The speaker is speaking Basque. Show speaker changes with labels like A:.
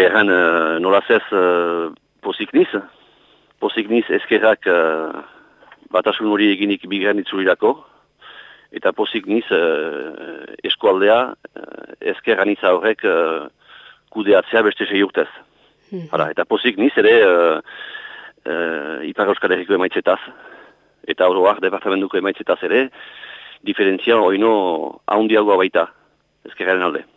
A: Egia erran, uh, nolaz ez, uh, pozik niz, pozik niz ezkerrak uh, eh, batasun hori eginik bigan itzulirako, eta pozik niz uh, eskualdea eh, uh, ezkerran horrek uh, kudeatzea beste sei urtez. Hmm. Hala, eta pozik niz ere uh, uh, Ipar Euskal Herriko emaitzetaz, eta oroak departamentuko emaitzetaz ere, diferentzia oino haundiagoa baita, ezkerraren alde.